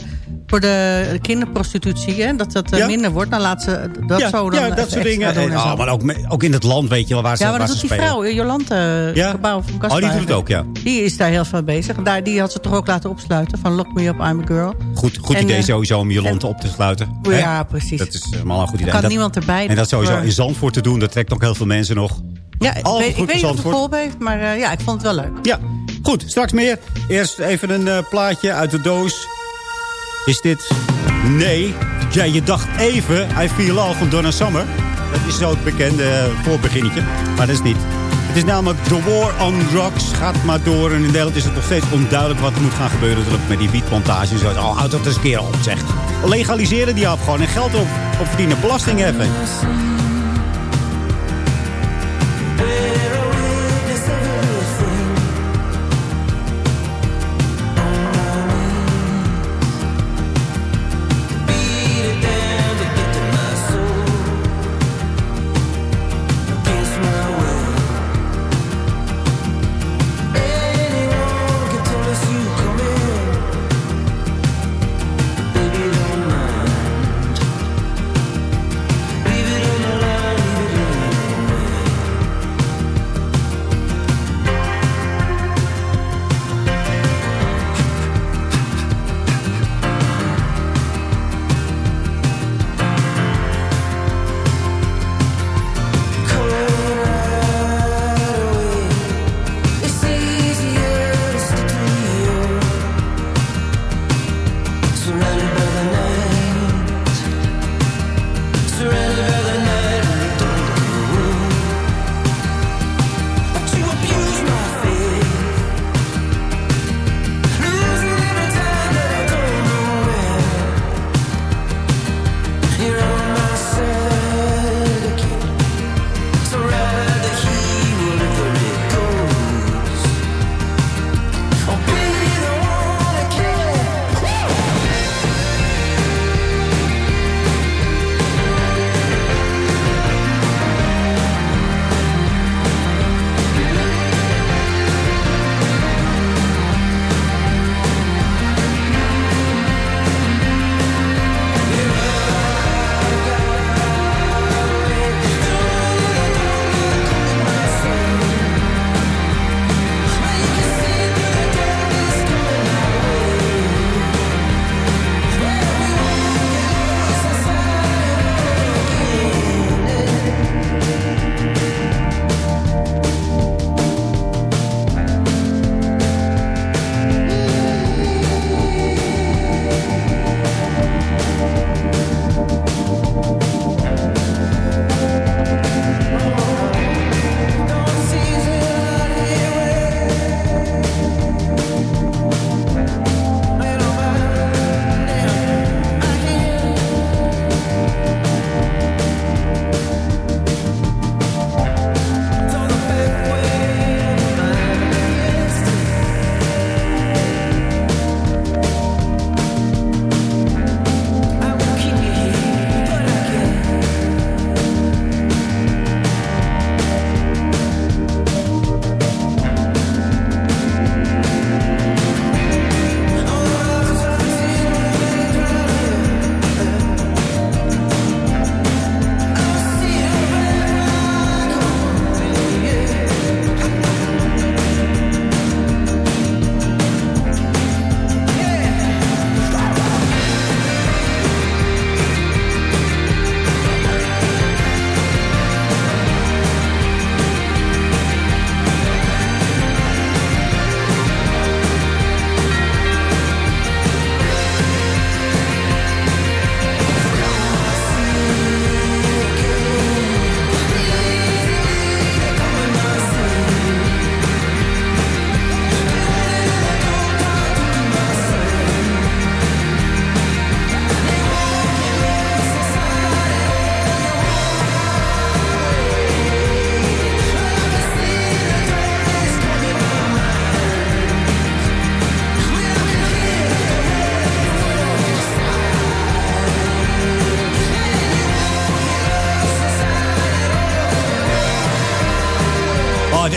voor de kinderprostitutie. Hè? Dat dat eh, Ja. minder wordt. Dan laat ze dat ja, zo dan ja, even dat soort dingen. En, oh, maar ook, ook in het land, weet je wel, waar ze ja, maar waar dat doet die spelen. vrouw, Jolante Ja? Gebouw van Oh, Kasper. die doet het ook, ja. Die is daar heel veel bezig. En Daar, die had ze toch ook laten opsluiten. Van Lock Me Up, I'm a Girl. Goed, goed En, idee eh, sowieso om Jolante op te sluiten. Hè? Ja, precies. Dat is helemaal een goed idee. kan En dat- niemand erbij. En dat sowieso Maar- in Zandvoort te doen, dat trekt ook heel veel mensen nog. Ja, ik weet, ik weet niet of het Zandvoort. geholpen heeft. Maar eh, ja, ik vond het wel leuk. Ja, goed. Straks meer. Eerst even een eh, plaatje uit de doos. Is dit? Nee. Ja, je dacht even. I Feel Love van Donna Summer. Dat is zo het bekende eh, voorbeginnetje. Maar dat is niet. Het is namelijk The War on Drugs. Gaat maar door. En in Nederland is het nog steeds onduidelijk wat er moet gaan gebeuren. Met die wietplantage en zo. Oh, houd dat eens een keer op, zeg. Legaliseren die af gewoon. En geld erop op verdienen. Belasting heffen.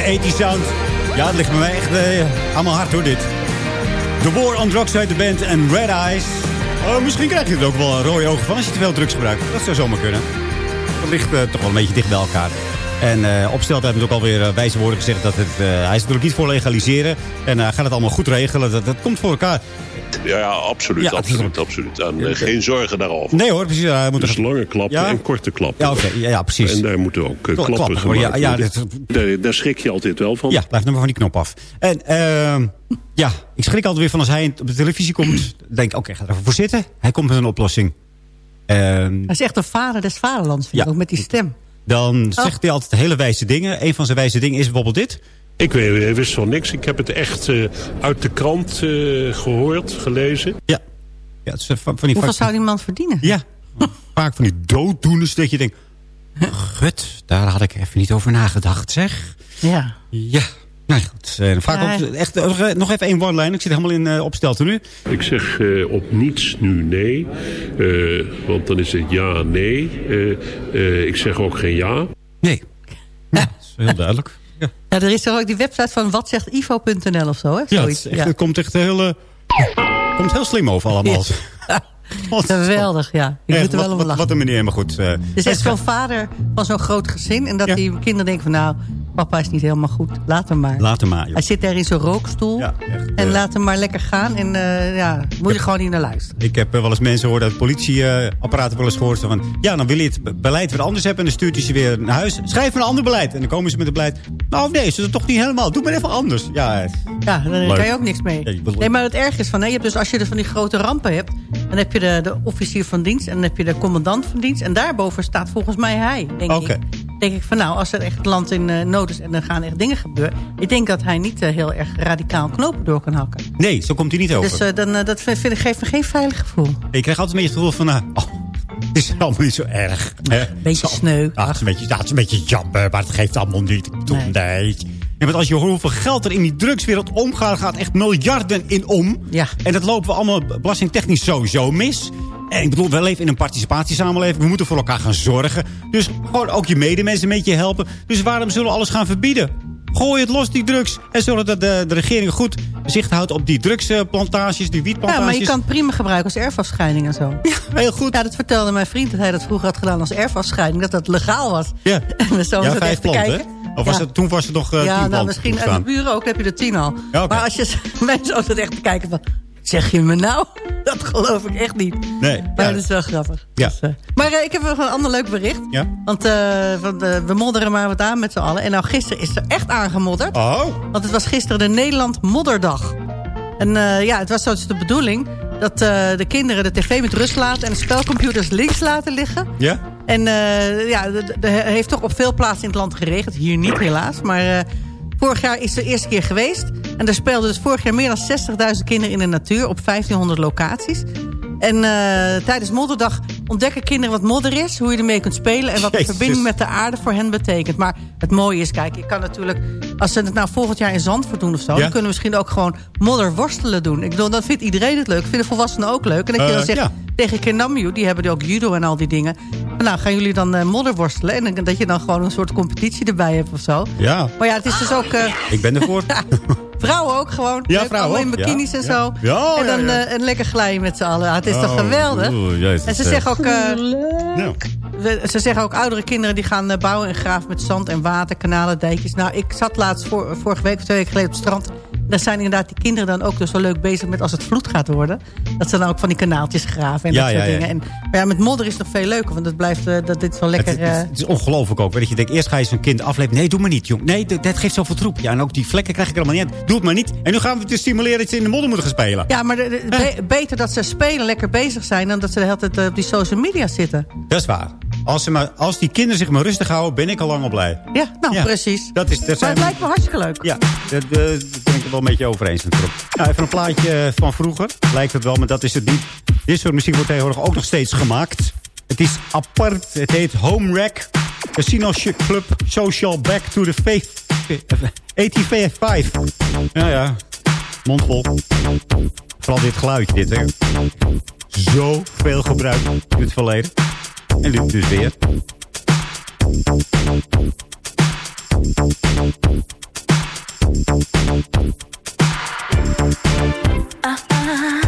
80 sound. Ja, het ligt bij mij echt eh, allemaal hard hoor, dit. The War on Drugs uit de band en Red Eyes. Oh, misschien krijg je er ook wel een rode ogen van als je te veel drugs gebruikt. Dat zou zomaar kunnen. Dat ligt eh, toch wel een beetje dicht bij elkaar. En eh Opstelt heeft ook alweer eh, wijze woorden gezegd dat het, eh, hij is natuurlijk niet voor legaliseren. En hij gaat het allemaal goed regelen. Dat, dat komt voor elkaar. Ja, ja absoluut, Ja, absoluut, absoluut. En eh, geen zorgen daarover. Nee hoor, precies. Hij moet Dus lange klappen Ja? en korte klappen. Ja, oké. Ja, ja, precies. En daar moeten ook eh, Kla- klappen, klappen gemaakt ja, ja, worden. daar, daar schrik je altijd wel van. Ja, blijf nou maar van die knop af. En ehm, ja, ik schrik altijd weer van als hij op de televisie komt. denk ik, oké, ga er even voor zitten. Hij komt met een oplossing. Ehm, Hij is echt een vader des vaderlands, vind ik, Ja. ook met die stem. dan zegt hij altijd hele wijze dingen. Een van zijn wijze dingen is bijvoorbeeld dit. Ik weet, wist van niks. Ik heb het echt eh, uit de krant eh, gehoord, gelezen. Ja. ja het is van, van die Hoeveel vaak- zou die man verdienen? Ja, vaak van die dooddoeners dat je denkt... Gut, daar had ik even niet over nagedacht, zeg. Ja. Ja, nou goed. eh, vaak Ja. ook, echt, eh, nog even één one-line. Ik zit helemaal in uh, opstelten nu. Ik zeg eh, op niets nu nee. Eh, want dan is het ja, nee. Eh, eh, ik zeg ook geen ja. Nee. Ja, dat is heel duidelijk. Ja, Ja, er is toch ook die website van watzegtivo.nl of zo, hè? ja, het, Zoiets. echt, het komt echt heel, komt heel slim over allemaal. Geweldig, ja. Ik moet er wel om lachen. wat een meneer, maar goed. eh, Het is echt zo'n vader van zo'n groot gezin. En dat die kinderen denken van nou, papa is niet helemaal goed. Laat hem maar. Laat hem maar, joh. Hij zit daar in zo'n rookstoel. Ja, echt, en eh. laat hem maar lekker gaan. En eh, ja, moet je gewoon niet naar luisteren. Ik heb wel eens mensen gehoord uit politieapparaten wel eens gehoord. Van, ja, dan wil je het be- beleid weer anders hebben. En dan stuurt hij ze weer naar huis. Schrijf een ander beleid. En dan komen ze met het beleid. Nou, nee, ze doen het toch niet helemaal. Doe maar even anders. Ja, Ja, dan Leuk. kan je ook niks mee. Ja, Nee, maar het erg is van, hè, je hebt dus als je er van die grote rampen hebt, dan heb je de, de officier van dienst en dan heb je de commandant van dienst. En daarboven staat volgens mij hij, denk Oké. ik. Denk ik van nou, als er echt het land in eh, nood is en er gaan echt dingen gebeuren. Ik denk dat hij niet eh, heel erg radicaal knopen door kan hakken. nee, zo komt hij niet over. Dus eh, dan, dat vind, vind ik, geeft me geen veilig gevoel. Je krijgt altijd een beetje het gevoel van... nou, oh, het is allemaal niet zo erg. Beetje sneu. Ja, het, is een beetje, ja, het is een beetje jammer, maar het geeft allemaal niet. Ik bedoel, nee. En want als je hoort hoeveel geld er in die drugswereld omgaat... gaat echt miljarden in om. Ja. En dat lopen we allemaal belastingtechnisch sowieso mis. En ik bedoel, we leven in een participatiesamenleving. We moeten voor elkaar gaan zorgen. Dus gewoon ook je medemensen een beetje helpen. Dus waarom zullen we alles gaan verbieden? Gooi het los, die drugs. En zorg dat de, de regering goed zicht houdt op die drugsplantages, die Ja, wietplantages. maar je kan het prima gebruiken als erfafscheiding en zo. Ja, heel goed. Ja, dat vertelde mijn vriend dat hij dat vroeger had gedaan als erfafscheiding. Dat dat legaal was. Ja, En zo ja te kijken. Of was het, toen was het nog eh ja, nou misschien aan toestaan. de buren ook, heb je er tien al. Maar als je mensen zo zit echt te kijken van... Zeg je me nou? Dat geloof ik echt niet. Nee. Maar ja. dat is wel grappig. Ja. Dus, eh, maar eh, ik heb nog een ander leuk bericht. Ja? Want we modderen maar wat aan met z'n allen. En nou, gisteren is er echt aangemodderd. Oh. Want het was gisteren de Nederland Modderdag. En ja, het was dus de bedoeling dat eh, de kinderen de tv met rust laten... en de spelcomputers links laten liggen. Ja? En eh, ja, er heeft toch op veel plaatsen in het land geregend. Hier niet helaas, maar eh, vorig jaar is het de eerste keer geweest. En er speelden dus vorig jaar meer dan 60.000 kinderen in de natuur... op 1500 locaties. En tijdens Modderdag ontdekken kinderen wat modder is... hoe je ermee kunt spelen en wat de Jezus. verbinding met de aarde voor hen betekent. Maar het mooie is, kijk, je kan natuurlijk... als ze het nou volgend jaar in Zandvoort doen of zo... Ja. dan kunnen we misschien ook gewoon modderworstelen doen. Ik bedoel, dan vindt iedereen het leuk. Vinden volwassenen ook leuk. En dat je dan zegt ja. tegen Kenamju, die hebben ook judo en al die dingen. Nou, gaan jullie dan eh, modderworstelen? En dat je dan gewoon een soort competitie erbij hebt of zo. Ja, Maar ja, het is dus ook... eh, ik ben ervoor. Vrouwen ook gewoon. Ja, Leuk, vrouwen allemaal in bikinis Ja, en zo. Ja, en dan eh, een lekker glijden met z'n allen. Ja, het is toch Oh, geweldig? jezus, en ze zeggen ook... eh, Nou, we- ze zeggen ook oudere kinderen die gaan eh, bouwen en graven met zand en water, kanalen, dijkjes. Nou, ik zat laatst voor, vorige week of twee weken geleden op het strand. Daar zijn inderdaad die kinderen dan ook dus zo leuk bezig met als het vloed gaat worden. Dat ze dan ook van die kanaaltjes graven en Ja, dat soort ja, dingen. En, maar ja, met modder is het nog veel leuker, want het blijft, eh, dat dit zo lekker... het, het- eh, het is ongelooflijk ook. Dat je denkt, eerst ga je zo'n kind afleven. Nee, doe maar niet, jong. Nee, dat, dat geeft zoveel troep. Ja, en ook die vlekken krijg ik er allemaal niet uit. Doe het maar niet. En nu gaan we te stimuleren dat ze in de modder moeten gaan spelen. ja, maar de- de- be- beter dat ze spelen, lekker bezig zijn... dan dat ze de hele tijd eh, op die social media zitten. Dat is waar. Als, ze maar, als die kinderen zich maar rustig houden, ben ik al lang al blij. Ja, nou, Ja. precies. Dat is, dat Maar zijn, het lijkt me hartstikke leuk. Ja, dat, eh, daar ben ik het wel een beetje over eens natuurlijk. Nou, even een plaatje van vroeger. Lijkt het wel, maar dat is het niet. Dit soort muziek wordt tegenwoordig ook nog steeds gemaakt. Het is apart. Het heet Home Wreck. Casino Club Social Back to the Faith. 1855. Ja, ja. Mondvol. Vooral dit geluidje, dit, hè. Zoveel gebruikt in het verleden. En dit is weer. Ah, ah.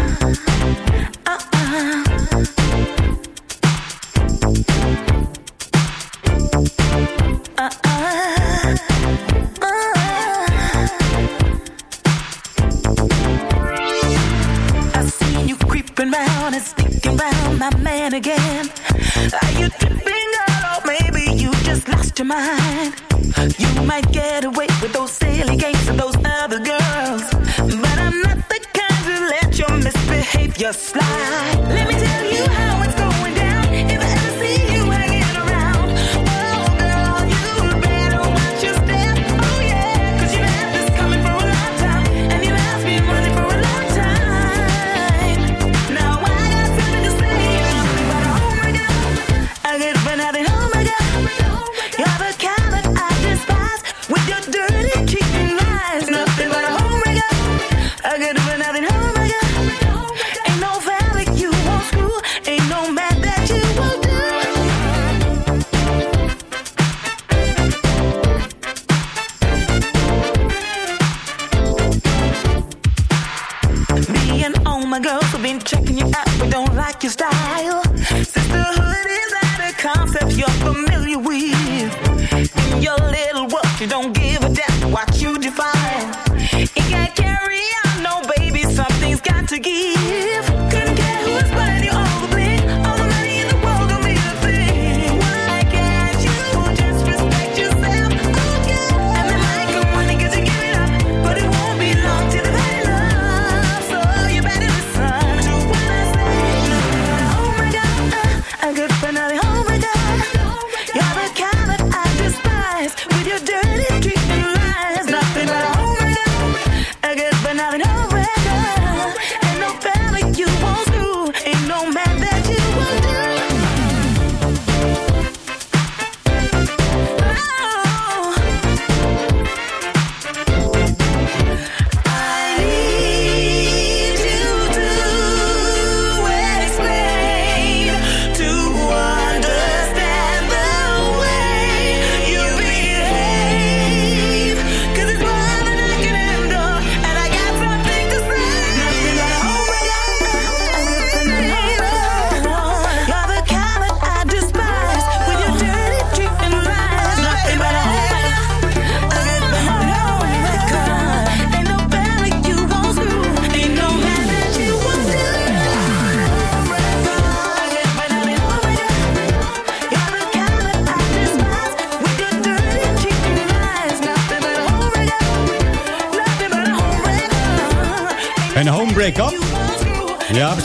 Started sticking around my man again. Are you tripping, girl, or maybe you just lost your mind? You might get away with those silly games with those other girls, but I'm not the kind to let your misbehavior slide.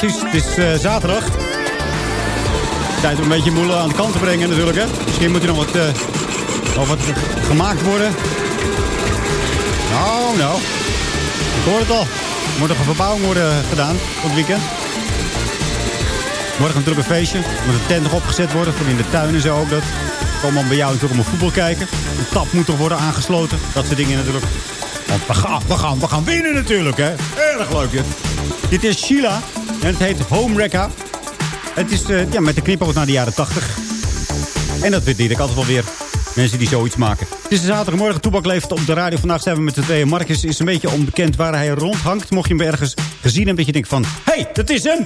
Het is eh, zaterdag. Tijd om een beetje moelen aan de kant te brengen natuurlijk. Hè. Misschien moet er nog wat, eh, nog wat gemaakt worden. Nou, nou. Ik hoor het al. Er moet nog een verbouwing worden gedaan op het weekend. Morgen natuurlijk een feestje. Er moet een tent nog opgezet worden voor in de tuin en zo ook. Dat dan bij jou natuurlijk om voetbal kijken. Een tap moet er worden aangesloten. Dat soort dingen natuurlijk. Want we gaan, we gaan, we gaan winnen natuurlijk, hè. Erg leuk, dit. Dit is Sheila. En het heet Home Wrecka. Het is eh, ja, met de knipoog naar de jaren 80. En dat weet ik altijd wel weer. Mensen die zoiets maken. Het is zaterdagmorgen. Toebak leeft op de radio. Vandaag zijn we met de tweeën. Marcus is een beetje onbekend waar hij rondhangt. Mocht je hem ergens gezien hebben. Dat je denkt van... Hé, hey, dat is hem!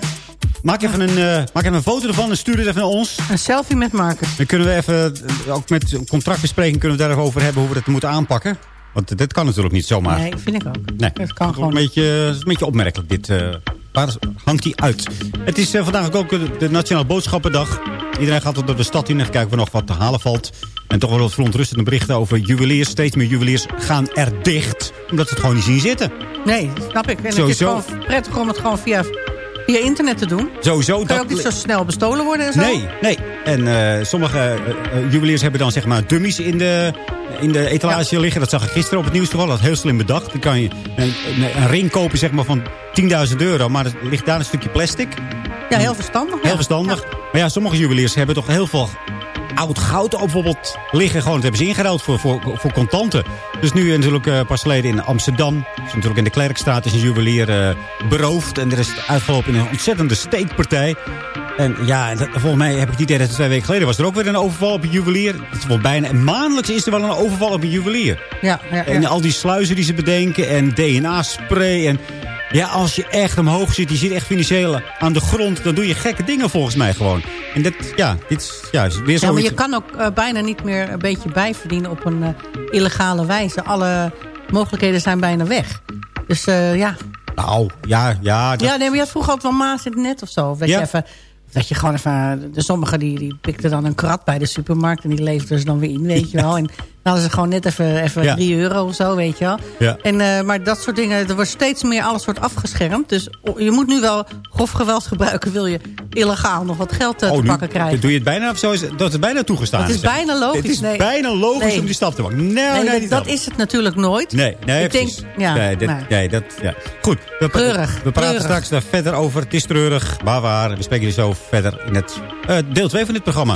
Maak even, een, eh, maak even een foto ervan en stuur het even naar ons. Een selfie met Marcus. Dan kunnen we even, eh, ook met contractbespreking kunnen we daar even over hebben hoe we dat moeten aanpakken. Want dit kan natuurlijk niet zomaar. Nee, vind ik ook. Nee, Het kan Een gewoon. beetje, het is een beetje opmerkelijk dit. Waar hangt hij uit? Het is eh, vandaag ook de, Nationale Boodschappendag. Iedereen gaat door de stad in en kijken of er nog wat te halen valt. En toch wel wat verontrustende berichten over juweliers. Steeds meer juweliers gaan er dicht. Omdat ze het gewoon niet zien zitten. Nee, snap ik. En het is Sowieso. gewoon prettig om het gewoon via, via internet te doen. Sowieso. Kan je dat- ook niet zo snel bestolen worden en zo? Nee, nee. En eh, sommige eh, eh, juweliers hebben dan zeg maar dummies in de, in de etalage liggen. Dat zag ik gisteren op het nieuws toevallig. Dat is heel slim bedacht. Dan kan je een, een, ring kopen zeg maar, van 10.000 euro. Maar er ligt daar een stukje plastic. Ja, heel verstandig. Heel verstandig. Maar ja, sommige juweliers hebben toch heel veel oud goud ook bijvoorbeeld liggen. Gewoon, dat hebben ze ingeruild voor, voor, voor contanten. Dus nu natuurlijk pas geleden in Amsterdam. Dus natuurlijk in de Klerkstraat is een juwelier beroofd. En er is uitgelopen in een ontzettende steekpartij. En ja, dat- volgens mij heb ik idee dat twee weken geleden was er ook weer een overval op een juwelier. Het is bijna, maandelijks is er wel een overval op een juwelier. Ja, ja, En ja. al die sluizen die ze bedenken en DNA-spray. En ja, als je echt omhoog zit, je zit echt financieel aan de grond... dan doe je gekke dingen volgens mij gewoon. En dat, ja, dit is ja, weer Ja, zoiets... maar je kan ook eh, bijna niet meer een beetje bijverdienen op een eh, illegale wijze. Alle mogelijkheden zijn bijna weg. Dus eh, ja, Nou, ja, ja. dat- Ja, nee, maar je had vroeger ook wel maas in het net of zo. Dat, Ja. je even, dat je gewoon even... De sommigen die, die pikten dan een krat bij de supermarkt... en die leefden ze dan weer in, weet je wel. En dan hadden ze gewoon net even, even Ja. 3 euro of zo, weet je wel. Ja. En, eh, maar dat soort dingen, er wordt steeds meer... alles wordt afgeschermd. Dus je moet nu wel grof geweld gebruiken... wil je illegaal nog wat geld eh, te Oh, nu pakken krijgen. doe je het bijna of zo? Is, dat het bijna toegestaan Het is bijna logisch, Het is nee. bijna logisch Nee. om die stap te maken. Nee, nee, nee, dat, is het natuurlijk nooit. Nee, nee, Ik denk, ja, nee, dit- nou. nee, dat, ja. Goed, we, Treurig, we praten treurig. straks daar verder over. Het is treurig, maar waar. We spreken je zo verder in het eh, deel 2 van dit programma.